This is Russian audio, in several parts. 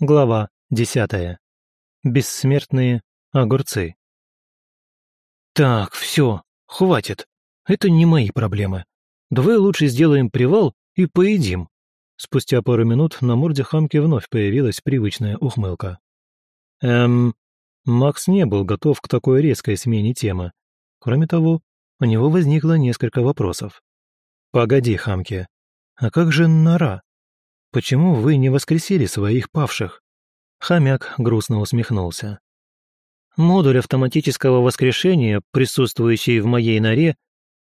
Глава десятая. Бессмертные огурцы. «Так, все, хватит. Это не мои проблемы. Давай лучше сделаем привал и поедим». Спустя пару минут на морде хамки вновь появилась привычная ухмылка. Эм, Макс не был готов к такой резкой смене темы. Кроме того, у него возникло несколько вопросов. «Погоди, хамки, а как же нора? Почему вы не воскресили своих павших?» Хомяк грустно усмехнулся. Модуль автоматического воскрешения, присутствующий в моей норе,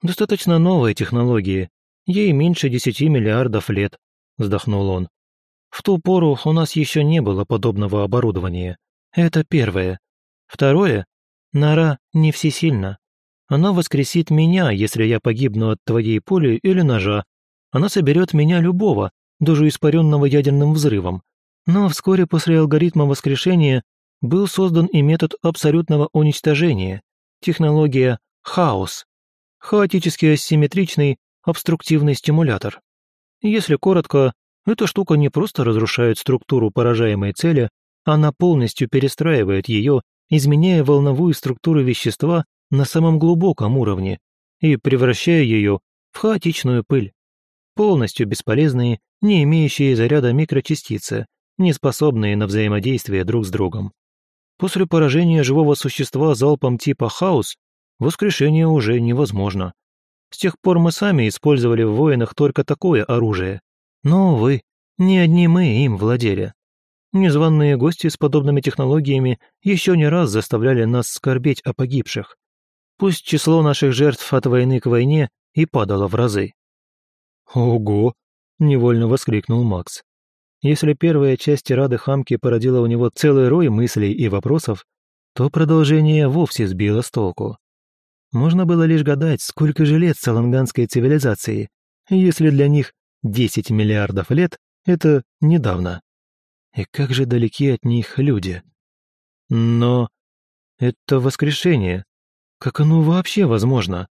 достаточно новой технологии, ей меньше десяти миллиардов лет, вздохнул он. В ту пору у нас еще не было подобного оборудования. Это первое. Второе. Нора не всесильна. Она воскресит меня, если я погибну от твоей пули или ножа. Она соберет меня любого, даже испаренного ядерным взрывом. Но вскоре после алгоритма воскрешения был создан и метод абсолютного уничтожения, технология «хаос», хаотически асимметричный обструктивный стимулятор. Если коротко, эта штука не просто разрушает структуру поражаемой цели, она полностью перестраивает ее, изменяя волновую структуру вещества на самом глубоком уровне и превращая ее в хаотичную пыль. Полностью бесполезные, не имеющие заряда микрочастицы, не способные на взаимодействие друг с другом. После поражения живого существа залпом типа «хаос» воскрешение уже невозможно. С тех пор мы сами использовали в воинах только такое оружие. Но, увы, не одни мы им владели. Незваные гости с подобными технологиями еще не раз заставляли нас скорбеть о погибших. Пусть число наших жертв от войны к войне и падало в разы. «Ого!» — невольно воскликнул Макс. Если первая часть рады Хамки породила у него целый рой мыслей и вопросов, то продолжение вовсе сбило с толку. Можно было лишь гадать, сколько же лет саланганской цивилизации, если для них 10 миллиардов лет — это недавно. И как же далеки от них люди. Но это воскрешение. Как оно вообще возможно?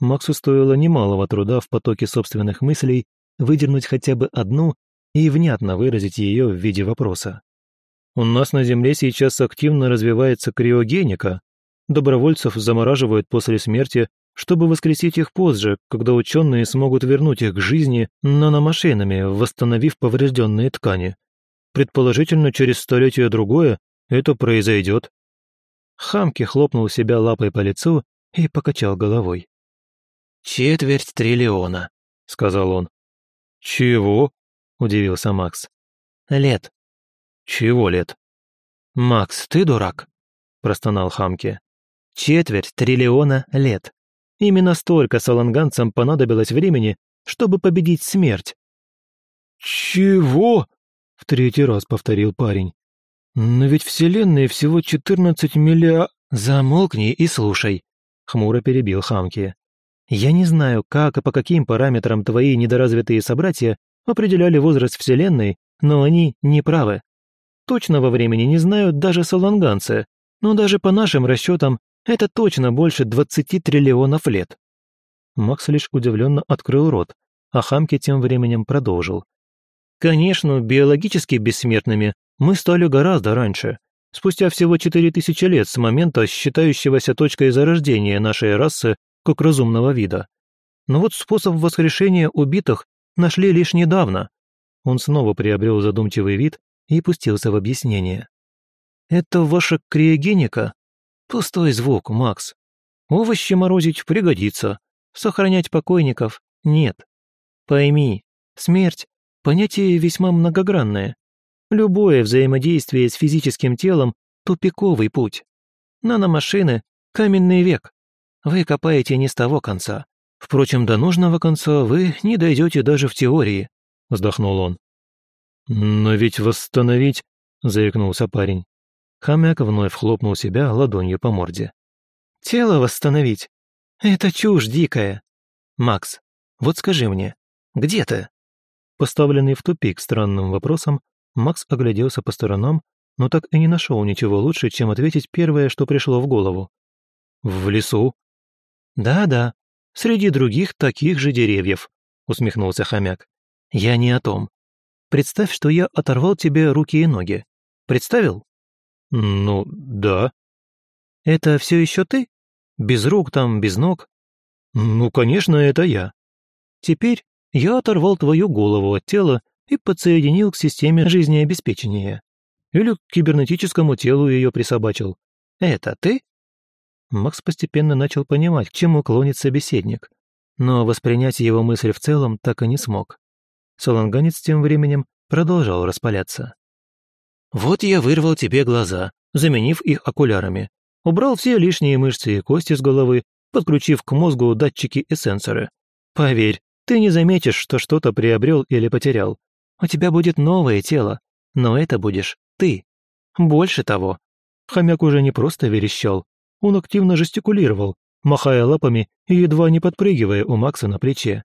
Максу стоило немалого труда в потоке собственных мыслей выдернуть хотя бы одну и внятно выразить ее в виде вопроса. У нас на Земле сейчас активно развивается криогеника. Добровольцев замораживают после смерти, чтобы воскресить их позже, когда ученые смогут вернуть их к жизни наномашинами, восстановив поврежденные ткани. Предположительно, через столетие-другое это произойдет. Хамки хлопнул себя лапой по лицу и покачал головой. «Четверть триллиона», — сказал он. «Чего?» удивился Макс. «Лет». «Чего лет?» «Макс, ты дурак?» – простонал Хамки. «Четверть триллиона лет. Именно столько саланганцам понадобилось времени, чтобы победить смерть». «Чего?» – в третий раз повторил парень. «Но ведь Вселенная всего 14 миллиа...» «Замолкни и слушай», — хмуро перебил Хамки. «Я не знаю, как и по каким параметрам твои недоразвитые собратья определяли возраст Вселенной, но они не правы. Точного времени не знают даже саланганцы, но даже по нашим расчетам это точно больше 20 триллионов лет. Макс лишь удивленно открыл рот, а Хамки тем временем продолжил. Конечно, биологически бессмертными мы стали гораздо раньше, спустя всего 4000 лет с момента, считающегося точкой зарождения нашей расы как разумного вида. Но вот способ воскрешения убитых нашли лишь недавно». Он снова приобрел задумчивый вид и пустился в объяснение. «Это ваша криогеника? Пустой звук, Макс. Овощи морозить пригодится, сохранять покойников нет. Пойми, смерть – понятие весьма многогранное. Любое взаимодействие с физическим телом – тупиковый путь. Наномашины – каменный век. Вы копаете не с того конца. Впрочем, до нужного конца вы не дойдете даже в теории», — вздохнул он. «Но ведь восстановить...» — заикнулся парень. Хомяк вновь хлопнул себя ладонью по морде. «Тело восстановить? Это чушь дикая. Макс, вот скажи мне, где ты?» Поставленный в тупик странным вопросом, Макс огляделся по сторонам, но так и не нашел ничего лучше, чем ответить первое, что пришло в голову. «В лесу?» «Да-да, среди других таких же деревьев», — усмехнулся хомяк. «Я не о том. Представь, что я оторвал тебе руки и ноги. Представил? Ну, да. Это все еще ты? Без рук там, без ног? Ну, конечно, это я. Теперь я оторвал твою голову от тела и подсоединил к системе жизнеобеспечения. Или к кибернетическому телу ее присобачил. Это ты? Макс постепенно начал понимать, к чему клонит собеседник, но воспринять его мысль в целом так и не смог. Солонганец тем временем продолжал распаляться. «Вот я вырвал тебе глаза, заменив их окулярами, убрал все лишние мышцы и кости с головы, подключив к мозгу датчики и сенсоры. Поверь, ты не заметишь, что что-то приобрел или потерял. У тебя будет новое тело, но это будешь ты. Больше того». Хомяк уже не просто верещал, он активно жестикулировал, махая лапами и едва не подпрыгивая у Макса на плече.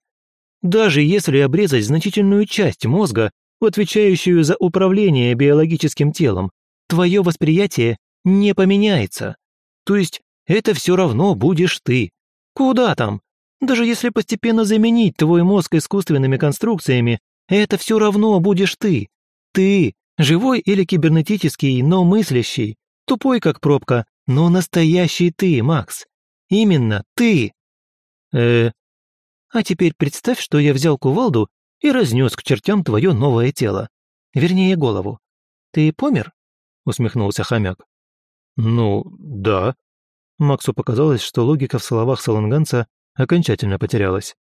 Даже если обрезать значительную часть мозга, отвечающую за управление биологическим телом, твое восприятие не поменяется. То есть это все равно будешь ты. Куда там? Даже если постепенно заменить твой мозг искусственными конструкциями, это все равно будешь ты. Ты, живой или кибернетический, но мыслящий, тупой как пробка, но настоящий ты, Макс. Именно ты. Э, а теперь представь, что я взял кувалду и разнес к чертям твое новое тело. Вернее, голову. Ты помер? Усмехнулся хомяк. Ну, да. Максу показалось, что логика в словах саланганца окончательно потерялась.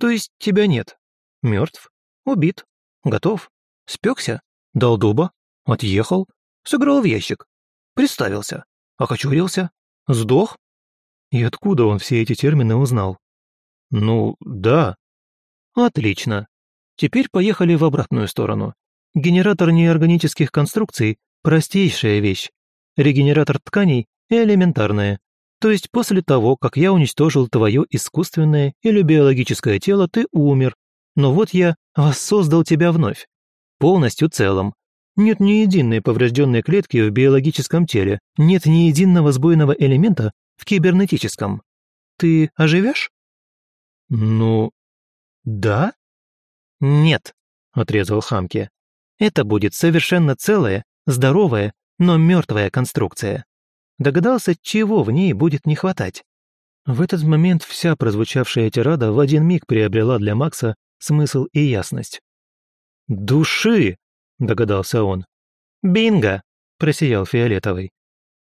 То есть тебя нет? Мертв? Убит? Готов? Спекся? Дал дуба? Отъехал? Сыграл в ящик? Представился? Окочурился? Сдох? И откуда он все эти термины узнал? Ну, да. Отлично. Теперь поехали в обратную сторону. Генератор неорганических конструкций – простейшая вещь. Регенератор тканей – элементарная. То есть после того, как я уничтожил твое искусственное или биологическое тело, ты умер. Но вот я воссоздал тебя вновь. Полностью целым. Нет ни единой поврежденной клетки в биологическом теле, нет ни единого сбойного элемента в кибернетическом. Ты оживешь? «Ну, да?» «Нет», — отрезал Хамки. «Это будет совершенно целая, здоровая, но мертвая конструкция. Догадался, чего в ней будет не хватать?» В этот момент вся прозвучавшая тирада в один миг приобрела для Макса смысл и ясность. «Души!» — догадался он. «Бинго!» — просиял Фиолетовый.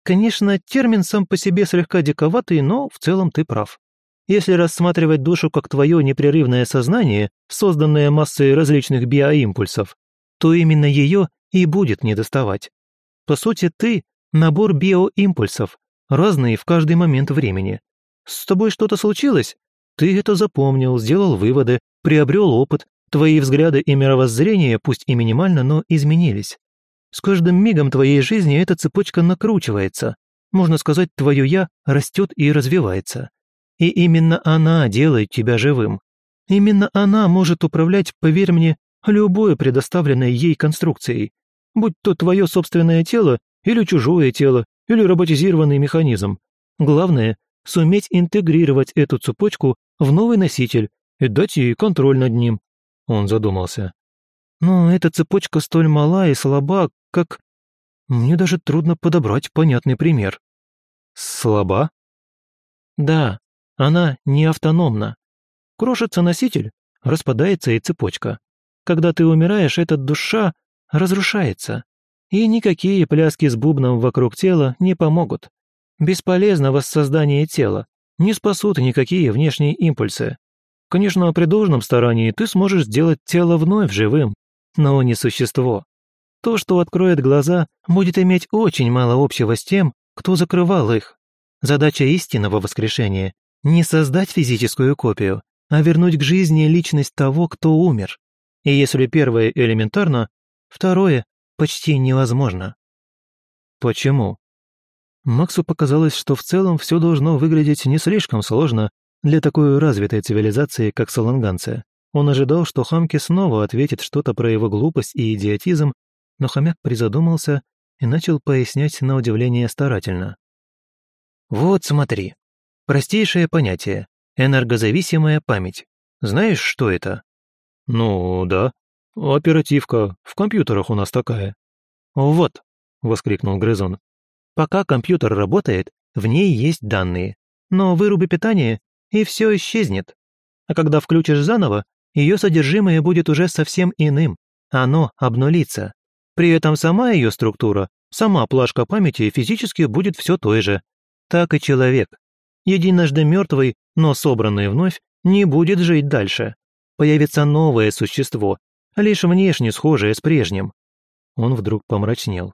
«Конечно, термин сам по себе слегка диковатый, но в целом ты прав. Если рассматривать душу как твое непрерывное сознание, созданное массой различных биоимпульсов, то именно ее и будет недоставать. По сути, ты – набор биоимпульсов, разные в каждый момент времени. С тобой что-то случилось? Ты это запомнил, сделал выводы, приобрел опыт, твои взгляды и мировоззрение, пусть и минимально, но изменились. С каждым мигом твоей жизни эта цепочка накручивается. Можно сказать, твое «я» растет и развивается. И именно она делает тебя живым. Именно она может управлять, поверь мне, любой предоставленной ей конструкцией, будь то твое собственное тело или чужое тело, или роботизированный механизм. Главное – суметь интегрировать эту цепочку в новый носитель и дать ей контроль над ним. Он задумался. Но эта цепочка столь мала и слаба, как... Мне даже трудно подобрать понятный пример. Слаба? Да, она не автономна. Крошится носитель, распадается и цепочка. Когда ты умираешь, эта душа разрушается. И никакие пляски с бубном вокруг тела не помогут. Бесполезно воссоздание тела, не спасут никакие внешние импульсы. Конечно, при должном старании ты сможешь сделать тело вновь живым, но не существо. То, что откроет глаза, будет иметь очень мало общего с тем, кто закрывал их. Задача истинного воскрешения не создать физическую копию, а вернуть к жизни личность того, кто умер. И если первое элементарно, второе почти невозможно. Почему? Максу показалось, что в целом все должно выглядеть не слишком сложно для такой развитой цивилизации, как саланганцы. Он ожидал, что Хамки снова ответит что-то про его глупость и идиотизм, но хомяк призадумался и начал пояснять на удивление старательно. «Вот смотри, Простейшее понятие – энергозависимая память. Знаешь, что это? Ну, да. Оперативка, в компьютерах у нас такая. Вот, воскликнул Грызон. Пока компьютер работает, в ней есть данные. Но выруби питание, и все исчезнет. А когда включишь заново, ее содержимое будет уже совсем иным. Оно обнулится. При этом сама ее структура, сама плашка памяти физически будет все той же. Так и человек. Единожды мертвый, но собранный вновь, не будет жить дальше. Появится новое существо, лишь внешне схожее с прежним. Он вдруг помрачнел.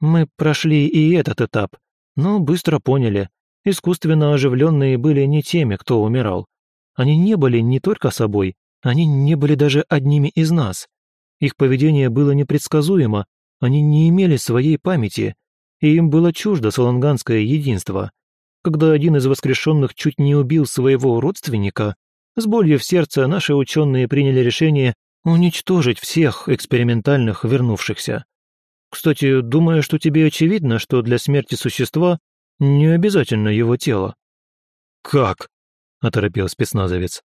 Мы прошли и этот этап, но быстро поняли, искусственно оживленные были не теми, кто умирал. Они не были не только собой, они не были даже одними из нас. Их поведение было непредсказуемо, они не имели своей памяти, и им было чуждо саланганское единство. Когда один из воскрешенных чуть не убил своего родственника, с болью в сердце наши ученые приняли решение уничтожить всех экспериментальных вернувшихся. Кстати, думаю, что тебе очевидно, что для смерти существа не обязательно его тело. «Как?» – оторопел спецназовец.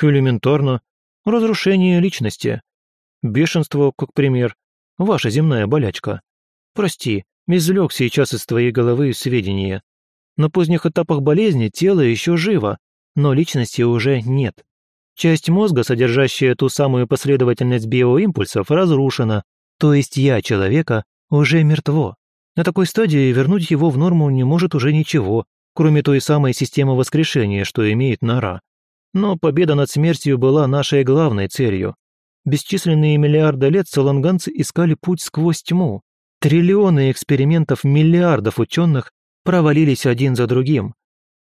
«Элементарно. Разрушение личности. Бешенство, как пример. Ваша земная болячка. Прости, извлек сейчас из твоей головы сведения. На поздних этапах болезни тело еще живо, но личности уже нет. Часть мозга, содержащая ту самую последовательность биоимпульсов, разрушена, то есть я человека уже мертво. На такой стадии вернуть его в норму не может уже ничего, кроме той самой системы воскрешения, что имеет нора. Но победа над смертью была нашей главной целью. Бесчисленные миллиарды лет саланганцы искали путь сквозь тьму. Триллионы экспериментов миллиардов ученых провалились один за другим.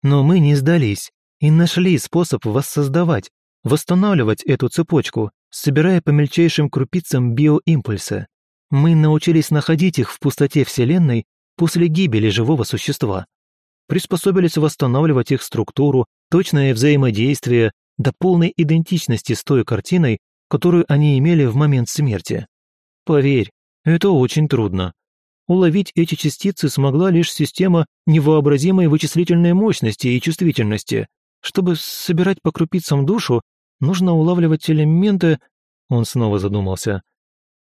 Но мы не сдались и нашли способ воссоздавать, восстанавливать эту цепочку, собирая по мельчайшим крупицам биоимпульсы. Мы научились находить их в пустоте Вселенной после гибели живого существа. Приспособились восстанавливать их структуру, точное взаимодействие до полной идентичности с той картиной, которую они имели в момент смерти. Поверь, это очень трудно. Уловить эти частицы смогла лишь система невообразимой вычислительной мощности и чувствительности. Чтобы собирать по крупицам душу, нужно улавливать элементы... Он снова задумался.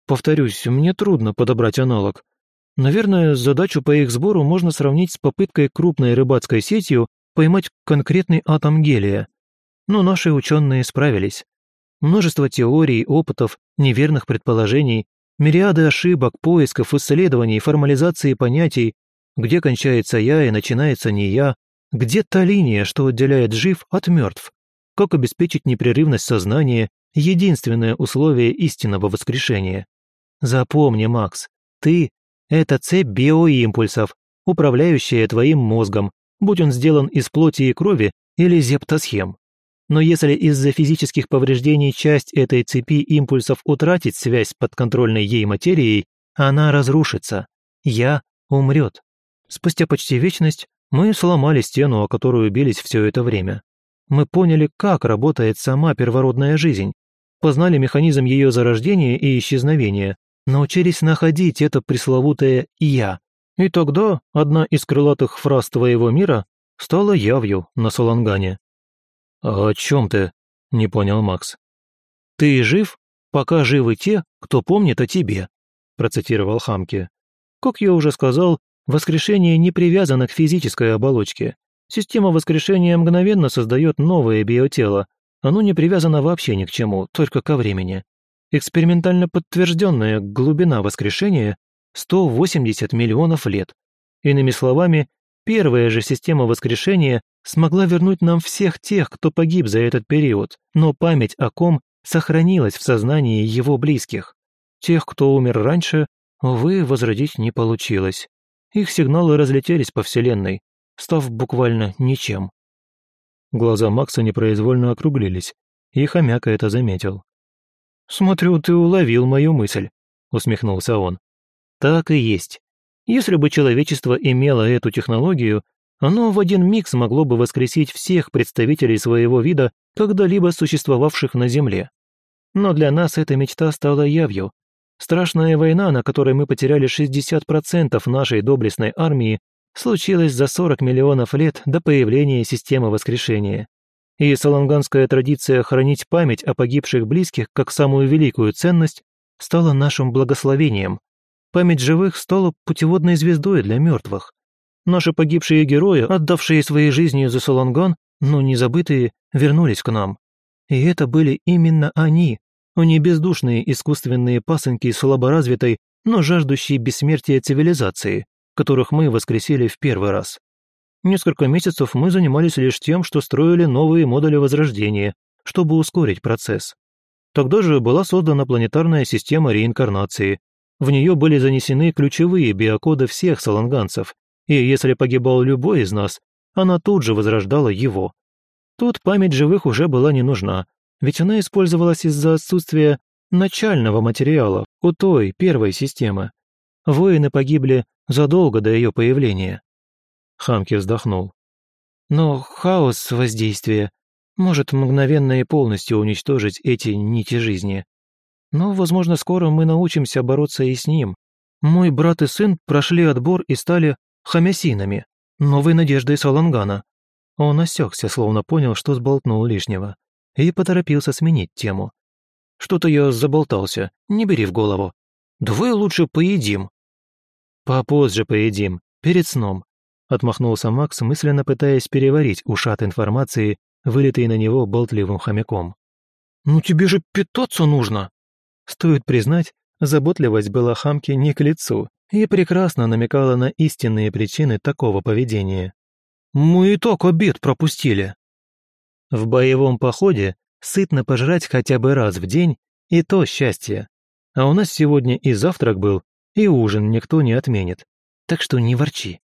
Повторюсь, мне трудно подобрать аналог. Наверное, задачу по их сбору можно сравнить с попыткой крупной рыбацкой сетью поймать конкретный атом гелия. Но наши ученые справились. Множество теорий, опытов, неверных предположений, Мириады ошибок, поисков, исследований, формализации понятий, где кончается «я» и начинается «не я», где та линия, что отделяет жив от мертв, как обеспечить непрерывность сознания, единственное условие истинного воскрешения. Запомни, Макс, ты – это цепь биоимпульсов, управляющая твоим мозгом, будь он сделан из плоти и крови или зептосхем. Но если из-за физических повреждений часть этой цепи импульсов утратит связь с подконтрольной ей материей, она разрушится. Я умрет. Спустя почти вечность мы сломали стену, о которую бились все это время. Мы поняли, как работает сама первородная жизнь, познали механизм ее зарождения и исчезновения, научились находить это пресловутое «я». И тогда одна из крылатых фраз твоего мира стала явью на Салангане. «А «О чем ты?» – не понял Макс. «Ты жив, пока живы те, кто помнит о тебе», – процитировал Хамки. «Как я уже сказал, воскрешение не привязано к физической оболочке. Система воскрешения мгновенно создает новое биотело. Оно не привязано вообще ни к чему, только ко времени. Экспериментально подтвержденная глубина воскрешения – 180 миллионов лет. Иными словами, первая же система воскрешения смогла вернуть нам всех тех, кто погиб за этот период, но память о ком сохранилась в сознании его близких. Тех, кто умер раньше, увы, возродить не получилось. Их сигналы разлетелись по Вселенной, став буквально ничем. Глаза Макса непроизвольно округлились, и хомяка это заметил. «Смотрю, ты уловил мою мысль», — усмехнулся он. «Так и есть. Если бы человечество имело эту технологию, оно в один миг смогло бы воскресить всех представителей своего вида, когда-либо существовавших на Земле. Но для нас эта мечта стала явью. Страшная война, на которой мы потеряли 60% нашей доблестной армии, случилась за 40 миллионов лет до появления системы воскрешения. И саланганская традиция хранить память о погибших близких как самую великую ценность стала нашим благословением. Память живых стала путеводной звездой для мертвых. Наши погибшие герои, отдавшие свои жизни за Саланган, но не забытые, вернулись к нам. И это были именно они, а не бездушные искусственные пасынки слаборазвитой, но жаждущие бессмертия цивилизации, которых мы воскресили в первый раз. Несколько месяцев мы занимались лишь тем, что строили новые модули возрождения, чтобы ускорить процесс. Тогда же была создана планетарная система реинкарнации. В нее были занесены ключевые биокоды всех саланганцев, и если погибал любой из нас, она тут же возрождала его. Тут память живых уже была не нужна, ведь она использовалась из-за отсутствия начального материала у той, первой системы. Воины погибли задолго до ее появления. Хамки вздохнул. Но хаос воздействия может мгновенно и полностью уничтожить эти нити жизни. Но, возможно, скоро мы научимся бороться и с ним. Мой брат и сын прошли отбор и стали хамясинами, новой надеждой Салангана. Он осекся, словно понял, что сболтнул лишнего, и поторопился сменить тему. «Что-то я заболтался, не бери в голову. Давай лучше поедим». «Попозже поедим, перед сном отмахнулся Макс, мысленно пытаясь переварить ушат информации, вылитый на него болтливым хомяком. «Ну тебе же питаться нужно!» Стоит признать, заботливость была хамке не к лицу и прекрасно намекала на истинные причины такого поведения. «Мы и так обед пропустили!» В боевом походе сытно пожрать хотя бы раз в день и то счастье. А у нас сегодня и завтрак был, и ужин никто не отменит. Так что не ворчи.